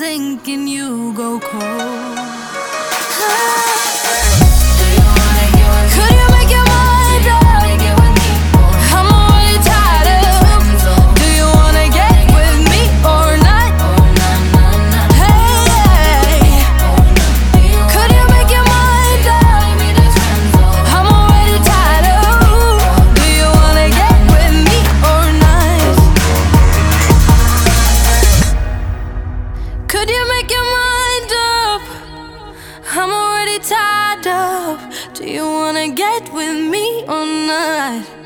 sinking, you go cold. Could you make your mind up? I'm already tied up. Do you wanna get with me or not?